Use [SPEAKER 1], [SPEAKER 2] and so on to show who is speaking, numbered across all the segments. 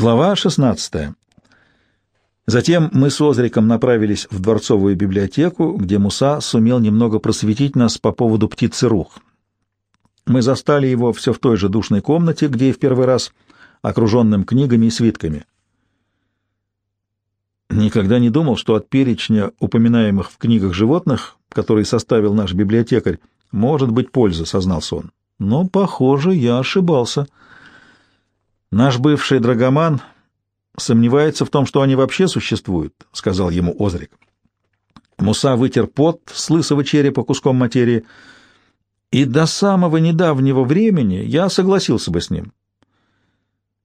[SPEAKER 1] Глава 16. Затем мы с Озриком направились в дворцовую библиотеку, где Муса сумел немного просветить нас по поводу птицы Рух. Мы застали его все в той же душной комнате, где и в первый раз, окруженным книгами и свитками. Никогда не думал, что от перечня упоминаемых в книгах животных, который составил наш библиотекарь, может быть польза, сознался он. Но, похоже, я ошибался. Наш бывший драгоман сомневается в том, что они вообще существуют, — сказал ему Озрик. Муса вытер пот с лысого черепа куском материи, и до самого недавнего времени я согласился бы с ним.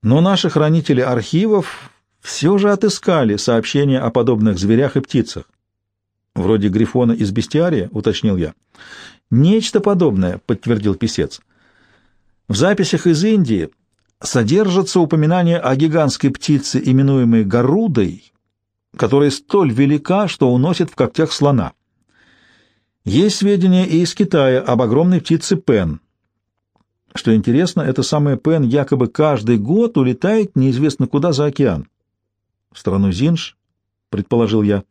[SPEAKER 1] Но наши хранители архивов все же отыскали сообщения о подобных зверях и птицах. Вроде грифона из бестиария, уточнил я. Нечто подобное, подтвердил писец. В записях из Индии содержится упоминание о гигантской птице, именуемой Гарудой, которая столь велика, что уносит в когтях слона. Есть сведения и из Китая об огромной птице Пен. Что интересно, эта самая Пен якобы каждый год улетает неизвестно куда за океан. В страну Зинж, предположил я.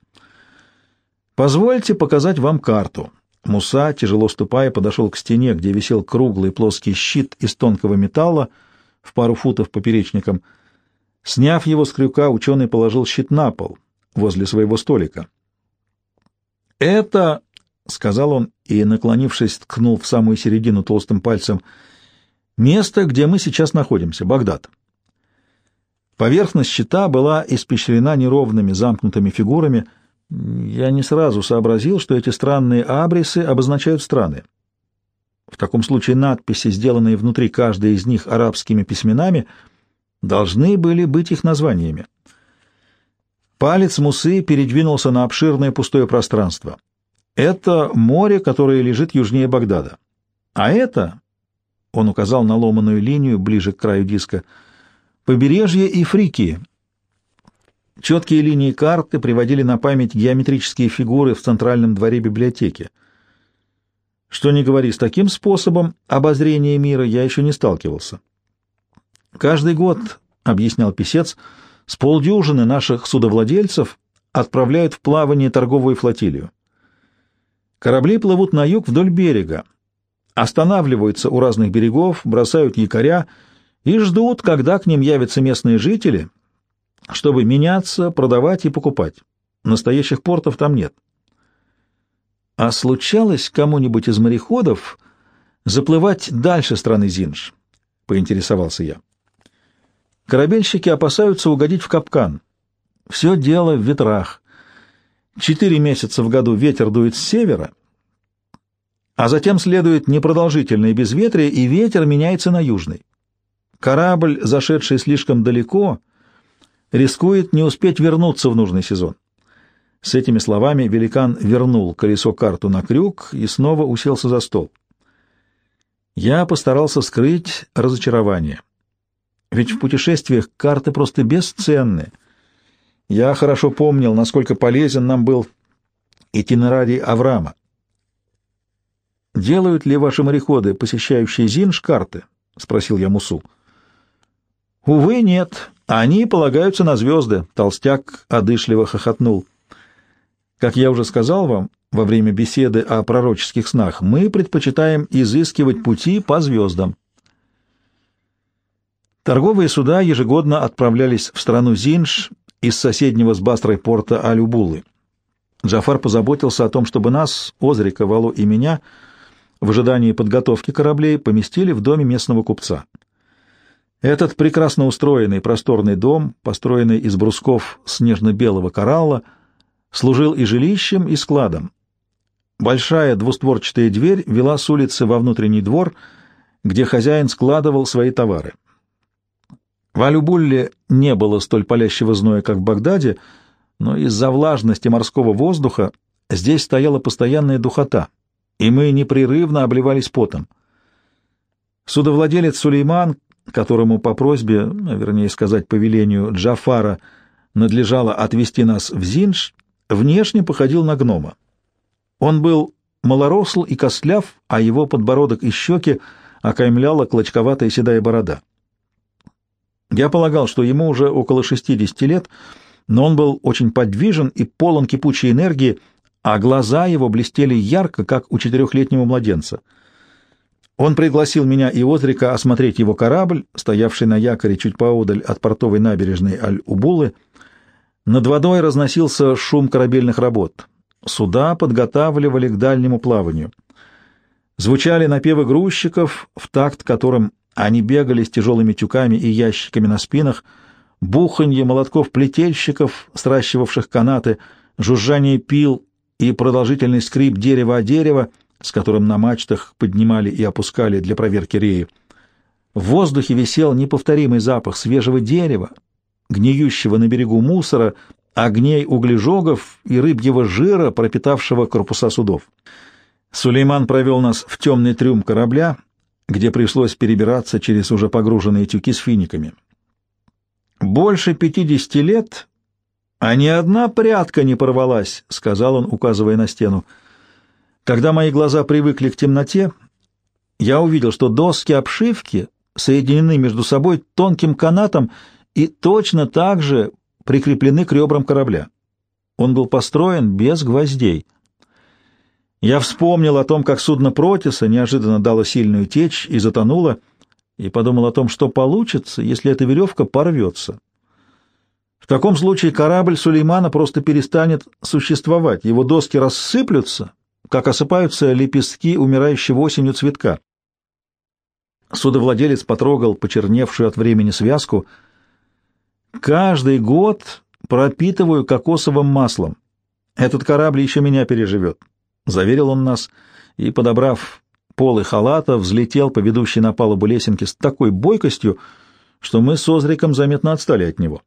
[SPEAKER 1] Позвольте показать вам карту. Муса, тяжело ступая, подошел к стене, где висел круглый плоский щит из тонкого металла, в пару футов поперечником. Сняв его с крюка, ученый положил щит на пол возле своего столика. «Это, — сказал он и, наклонившись, ткнул в самую середину толстым пальцем, — место, где мы сейчас находимся, Багдад». Поверхность щита была испещрена неровными замкнутыми фигурами. Я не сразу сообразил, что эти странные абрисы обозначают страны. В таком случае надписи, сделанные внутри каждой из них арабскими письменами, должны были быть их названиями. Палец Мусы передвинулся на обширное пустое пространство. Это море, которое лежит южнее Багдада. А это, он указал на ломаную линию ближе к краю диска, побережье Ифрикии. Четкие линии карты приводили на память геометрические фигуры в центральном дворе библиотеки — что не говори, с таким способом обозрения мира я еще не сталкивался. Каждый год, — объяснял писец, — с полдюжины наших судовладельцев отправляют в плавание торговую флотилию. Корабли плывут на юг вдоль берега, останавливаются у разных берегов, бросают якоря и ждут, когда к ним явятся местные жители, чтобы меняться, продавать и покупать. Настоящих портов там нет. А случалось кому-нибудь из мореходов заплывать дальше страны Зинж? — поинтересовался я. Корабельщики опасаются угодить в капкан. Все дело в ветрах. Четыре месяца в году ветер дует с севера, а затем следует непродолжительное безветрие, и ветер меняется на южный. Корабль, зашедший слишком далеко, рискует не успеть вернуться в нужный сезон. С этими словами великан вернул колесо-карту на крюк и снова уселся за стол. Я постарался скрыть разочарование. Ведь в путешествиях карты просто бесценны. Я хорошо помнил, насколько полезен нам был итинерарий Авраама. «Делают ли ваши мореходы, посещающие Зинж, карты?» — спросил я Мусу. «Увы, нет. Они полагаются на звезды», — толстяк одышливо хохотнул. Как я уже сказал вам во время беседы о пророческих снах, мы предпочитаем изыскивать пути по звездам. Торговые суда ежегодно отправлялись в страну Зинж из соседнего с Бастрой порта Алюбулы. Джафар позаботился о том, чтобы нас, Озрика, Валу и меня, в ожидании подготовки кораблей, поместили в доме местного купца. Этот прекрасно устроенный просторный дом, построенный из брусков снежно-белого коралла, — служил и жилищем, и складом. Большая двустворчатая дверь вела с улицы во внутренний двор, где хозяин складывал свои товары. В Алюбулле не было столь палящего зноя, как в Багдаде, но из-за влажности морского воздуха здесь стояла постоянная духота, и мы непрерывно обливались потом. Судовладелец Сулейман, которому по просьбе, а вернее сказать, по велению Джафара, надлежало отвезти нас в Зинж, внешне походил на гнома. Он был малоросл и костляв, а его подбородок и щеки окаймляла клочковатая седая борода. Я полагал, что ему уже около 60 лет, но он был очень подвижен и полон кипучей энергии, а глаза его блестели ярко, как у четырехлетнего младенца. Он пригласил меня и Озрика осмотреть его корабль, стоявший на якоре чуть поодаль от портовой набережной Аль-Убулы. Над водой разносился шум корабельных работ. Суда подготавливали к дальнему плаванию. Звучали напевы грузчиков, в такт которым они бегали с тяжелыми тюками и ящиками на спинах, буханье молотков плетельщиков, сращивавших канаты, жужжание пил и продолжительный скрип дерева о дерево, с которым на мачтах поднимали и опускали для проверки реи. В воздухе висел неповторимый запах свежего дерева, гниющего на берегу мусора, огней углежогов и рыбьего жира, пропитавшего корпуса судов. Сулейман провел нас в темный трюм корабля, где пришлось перебираться через уже погруженные тюки с финиками. «Больше пятидесяти лет, а ни одна прядка не порвалась», — сказал он, указывая на стену. Когда мои глаза привыкли к темноте, я увидел, что доски обшивки соединены между собой тонким канатом и точно так же прикреплены к ребрам корабля. Он был построен без гвоздей. Я вспомнил о том, как судно Протиса неожиданно дало сильную течь и затонуло, и подумал о том, что получится, если эта веревка порвется. В таком случае корабль Сулеймана просто перестанет существовать, его доски рассыплются, как осыпаются лепестки умирающего осенью цветка. Судовладелец потрогал почерневшую от времени связку. «Каждый год пропитываю кокосовым маслом. Этот корабль еще меня переживет», — заверил он нас, и, подобрав полы халата, взлетел по ведущей на палубу лесенке с такой бойкостью, что мы с Озриком заметно отстали от него.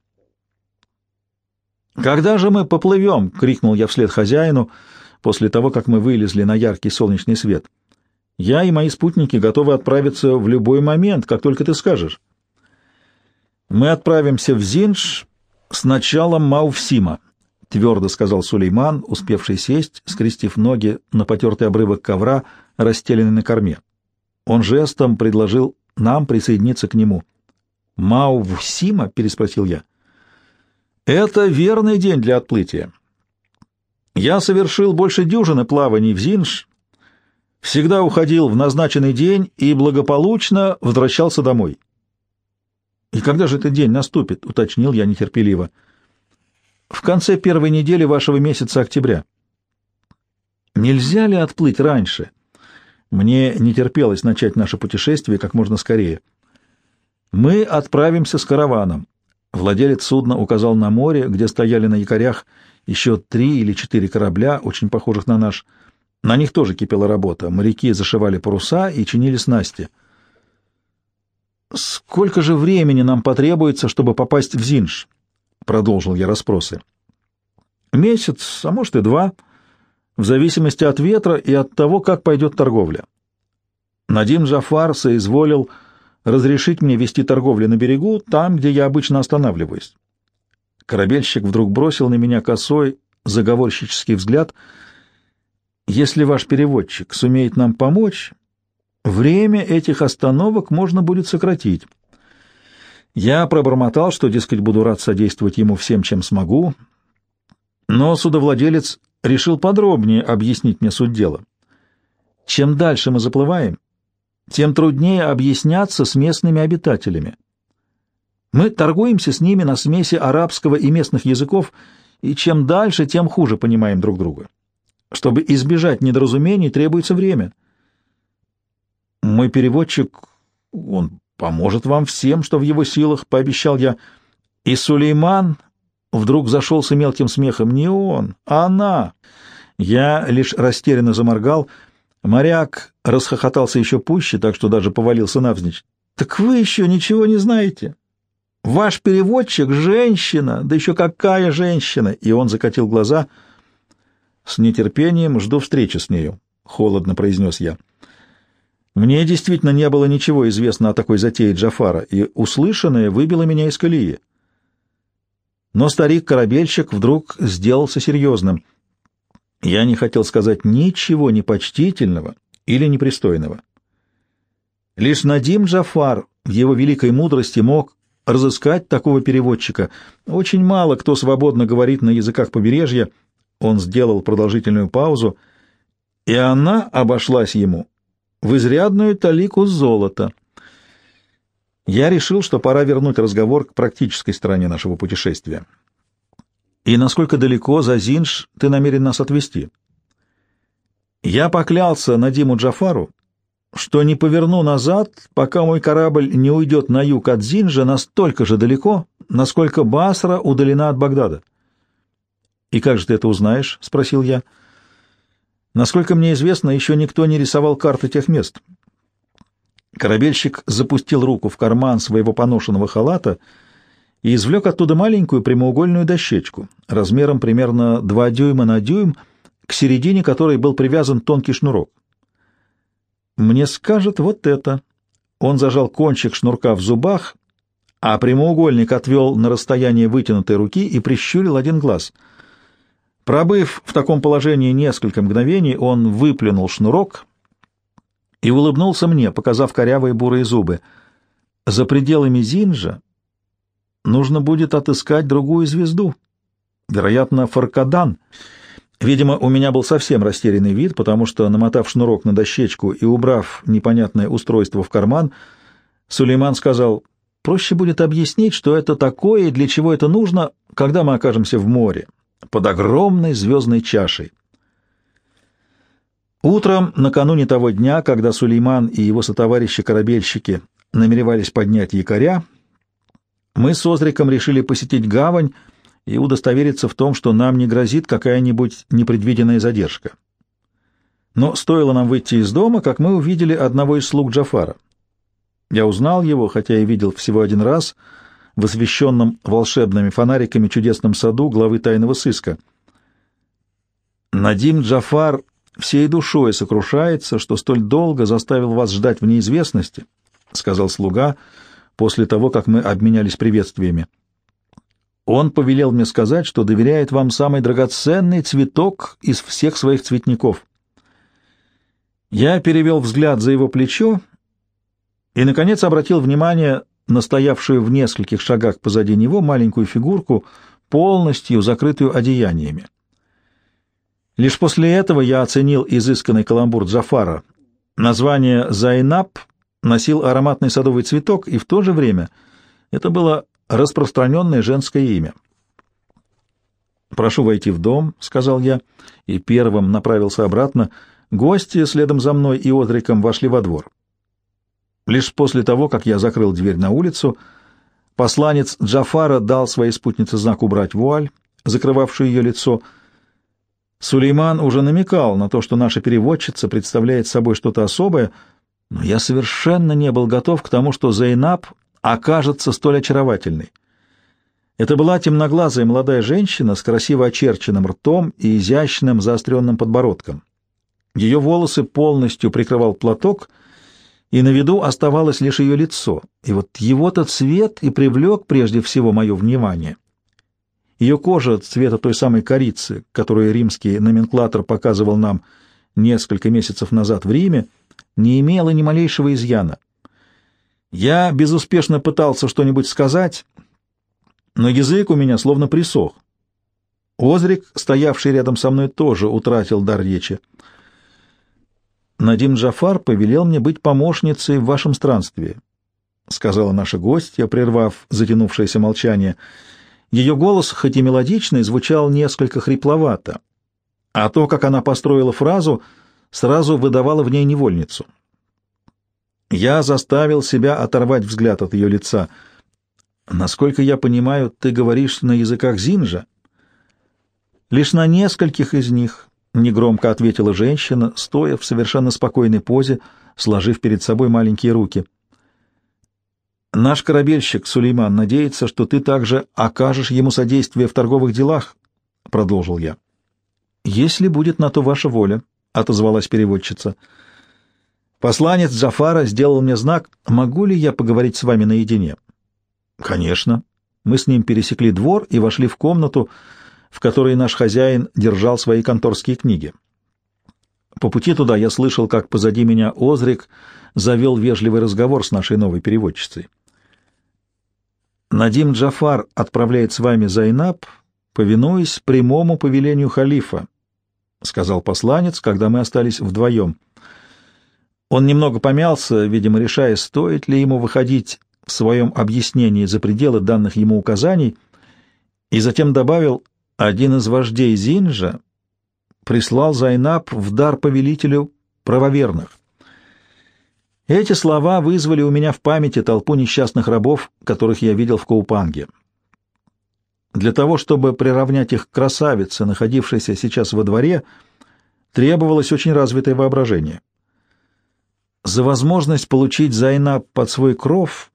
[SPEAKER 1] «Когда же мы поплывем?» — крикнул я вслед хозяину — после того, как мы вылезли на яркий солнечный свет. Я и мои спутники готовы отправиться в любой момент, как только ты скажешь. Мы отправимся в Зинж с началом Мауфсима, — твердо сказал Сулейман, успевший сесть, скрестив ноги на потертый обрывок ковра, расстеленный на корме. Он жестом предложил нам присоединиться к нему. «Мауфсима?» — переспросил я. «Это верный день для отплытия. Я совершил больше дюжины плаваний в Зинж, всегда уходил в назначенный день и благополучно возвращался домой. «И когда же этот день наступит?» — уточнил я нетерпеливо. «В конце первой недели вашего месяца октября». «Нельзя ли отплыть раньше?» Мне не терпелось начать наше путешествие как можно скорее. «Мы отправимся с караваном». Владелец судна указал на море, где стояли на якорях еще три или четыре корабля, очень похожих на наш. На них тоже кипела работа. Моряки зашивали паруса и чинили снасти. «Сколько же времени нам потребуется, чтобы попасть в Зинж?» — продолжил я расспросы. «Месяц, а может и два, в зависимости от ветра и от того, как пойдет торговля. Надим Джафар соизволил разрешить мне вести торговлю на берегу, там, где я обычно останавливаюсь. Корабельщик вдруг бросил на меня косой, заговорщический взгляд. «Если ваш переводчик сумеет нам помочь, время этих остановок можно будет сократить». Я пробормотал, что, дескать, буду рад содействовать ему всем, чем смогу, но судовладелец решил подробнее объяснить мне суть дела. Чем дальше мы заплываем, тем труднее объясняться с местными обитателями. Мы торгуемся с ними на смеси арабского и местных языков, и чем дальше, тем хуже понимаем друг друга. Чтобы избежать недоразумений, требуется время. Мой переводчик, он поможет вам всем, что в его силах, — пообещал я. И Сулейман вдруг зашелся мелким смехом. Не он, а она. Я лишь растерянно заморгал. Моряк расхохотался еще пуще, так что даже повалился навзничь. — Так вы еще ничего не знаете? Ваш переводчик — женщина, да еще какая женщина!» И он закатил глаза. «С нетерпением жду встречи с нею», — холодно произнес я. Мне действительно не было ничего известно о такой затее Джафара, и услышанное выбило меня из колеи. Но старик-корабельщик вдруг сделался серьезным. Я не хотел сказать ничего непочтительного или непристойного. Лишь Надим Джафар в его великой мудрости мог разыскать такого переводчика. Очень мало кто свободно говорит на языках побережья. Он сделал продолжительную паузу, и она обошлась ему в изрядную талику золота. Я решил, что пора вернуть разговор к практической стороне нашего путешествия. И насколько далеко за Зинж ты намерен нас отвезти? Я поклялся Надиму Джафару, что не поверну назад, пока мой корабль не уйдет на юг от Зинжа настолько же далеко, насколько Басра удалена от Багдада. «И как же ты это узнаешь?» — спросил я. «Насколько мне известно, еще никто не рисовал карты тех мест». Корабельщик запустил руку в карман своего поношенного халата и извлек оттуда маленькую прямоугольную дощечку, размером примерно два дюйма на дюйм, к середине которой был привязан тонкий шнурок. Мне скажет вот это. Он зажал кончик шнурка в зубах, а прямоугольник отвел на расстояние вытянутой руки и прищурил один глаз. Пробыв в таком положении несколько мгновений, он выплюнул шнурок и улыбнулся мне, показав корявые бурые зубы. За пределами Зинжа нужно будет отыскать другую звезду, вероятно, Фаркадан — Видимо, у меня был совсем растерянный вид, потому что, намотав шнурок на дощечку и убрав непонятное устройство в карман, Сулейман сказал, «Проще будет объяснить, что это такое и для чего это нужно, когда мы окажемся в море, под огромной звездной чашей». Утром, накануне того дня, когда Сулейман и его сотоварищи-корабельщики намеревались поднять якоря, мы с Озриком решили посетить гавань, и удостовериться в том, что нам не грозит какая-нибудь непредвиденная задержка. Но стоило нам выйти из дома, как мы увидели одного из слуг Джафара. Я узнал его, хотя и видел всего один раз, в освещенном волшебными фонариками чудесном саду главы тайного сыска. Надим Джафар всей душой сокрушается, что столь долго заставил вас ждать в неизвестности, — сказал слуга после того, как мы обменялись приветствиями. Он повелел мне сказать, что доверяет вам самый драгоценный цветок из всех своих цветников. Я перевел взгляд за его плечо и, наконец, обратил внимание на стоявшую в нескольких шагах позади него маленькую фигурку, полностью закрытую одеяниями. Лишь после этого я оценил изысканный каламбур Джафара. Название «Зайнаб» носил ароматный садовый цветок, и в то же время это было распространенное женское имя. «Прошу войти в дом», — сказал я, и первым направился обратно. Гости следом за мной и Одриком вошли во двор. Лишь после того, как я закрыл дверь на улицу, посланец Джафара дал своей спутнице знак убрать вуаль, закрывавшую ее лицо. Сулейман уже намекал на то, что наша переводчица представляет собой что-то особое, но я совершенно не был готов к тому, что Зейнаб окажется столь очаровательной. Это была темноглазая молодая женщина с красиво очерченным ртом и изящным заостренным подбородком. Ее волосы полностью прикрывал платок, и на виду оставалось лишь ее лицо, и вот его-то цвет и привлек прежде всего мое внимание. Ее кожа цвета той самой корицы, которую римский номенклатор показывал нам несколько месяцев назад в Риме, не имела ни малейшего изъяна. Я безуспешно пытался что-нибудь сказать, но язык у меня словно присох. Озрик, стоявший рядом со мной, тоже утратил дар речи. «Надим Джафар повелел мне быть помощницей в вашем странстве», — сказала наша гостья, прервав затянувшееся молчание. Ее голос, хоть и мелодичный, звучал несколько хрипловато, а то, как она построила фразу, сразу выдавало в ней невольницу. Я заставил себя оторвать взгляд от ее лица. Насколько я понимаю, ты говоришь на языках Зинжа? Лишь на нескольких из них, — негромко ответила женщина, стоя в совершенно спокойной позе, сложив перед собой маленькие руки. Наш корабельщик Сулейман надеется, что ты также окажешь ему содействие в торговых делах, — продолжил я. Если будет на то ваша воля, — отозвалась переводчица, — Посланец Джафара сделал мне знак, могу ли я поговорить с вами наедине. Конечно. Мы с ним пересекли двор и вошли в комнату, в которой наш хозяин держал свои конторские книги. По пути туда я слышал, как позади меня Озрик завел вежливый разговор с нашей новой переводчицей. Надим Джафар отправляет с вами Зайнаб, повинуясь прямому повелению халифа, — сказал посланец, когда мы остались вдвоем. Он немного помялся, видимо, решая, стоит ли ему выходить в своем объяснении за пределы данных ему указаний, и затем добавил, один из вождей Зинжа прислал Зайнаб в дар повелителю правоверных. Эти слова вызвали у меня в памяти толпу несчастных рабов, которых я видел в Коупанге. Для того, чтобы приравнять их к красавице, находившейся сейчас во дворе, требовалось очень развитое воображение. За возможность получить Зайнаб под свой кров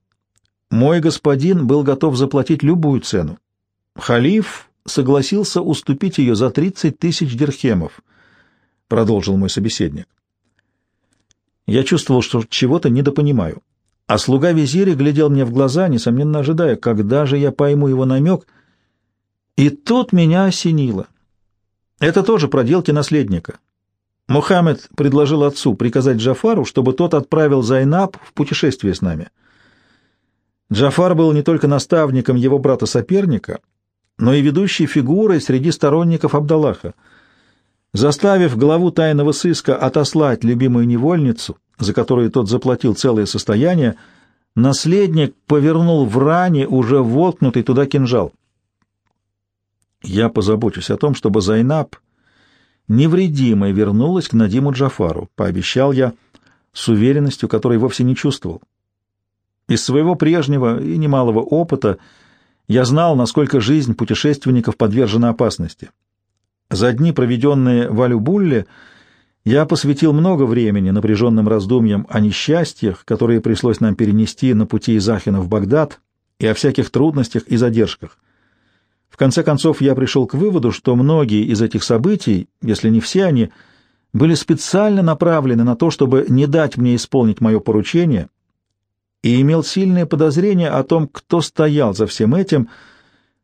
[SPEAKER 1] мой господин был готов заплатить любую цену. Халиф согласился уступить ее за тридцать тысяч дирхемов, — продолжил мой собеседник. Я чувствовал, что чего-то недопонимаю. А слуга визиря глядел мне в глаза, несомненно ожидая, когда же я пойму его намек. И тут меня осенило. Это тоже проделки наследника. Мухаммед предложил отцу приказать Джафару, чтобы тот отправил Зайнаб в путешествие с нами. Джафар был не только наставником его брата-соперника, но и ведущей фигурой среди сторонников Абдаллаха — Заставив главу тайного сыска отослать любимую невольницу, за которую тот заплатил целое состояние, наследник повернул в ране уже воткнутый туда кинжал. «Я позабочусь о том, чтобы Зайнаб невредимой вернулась к Надиму Джафару», — пообещал я с уверенностью, которой вовсе не чувствовал. Из своего прежнего и немалого опыта я знал, насколько жизнь путешественников подвержена опасности. За дни, проведенные в Алюбулле, я посвятил много времени напряженным раздумьям о несчастьях, которые пришлось нам перенести на пути из Ахена в Багдад, и о всяких трудностях и задержках. В конце концов, я пришел к выводу, что многие из этих событий, если не все они, были специально направлены на то, чтобы не дать мне исполнить мое поручение, и имел сильное подозрение о том, кто стоял за всем этим,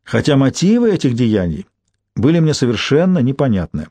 [SPEAKER 1] хотя мотивы этих деяний были мне совершенно непонятны.